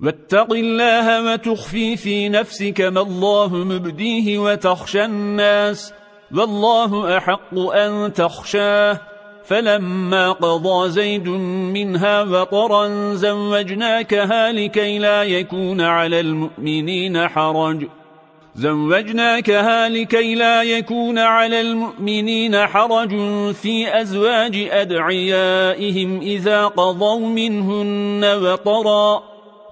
واتق الله وتخفي في نفسك ما الله مبديه وتخشى الناس والله أحق أن تخشاه فلما قضى زيد منها وطرا زوجناكها لكي لا يكون على المؤمنين حرج زوجناكها لكي لا يكون على المؤمنين حرج في أزواج أدعيائهم إذا قضوا منهن وطرا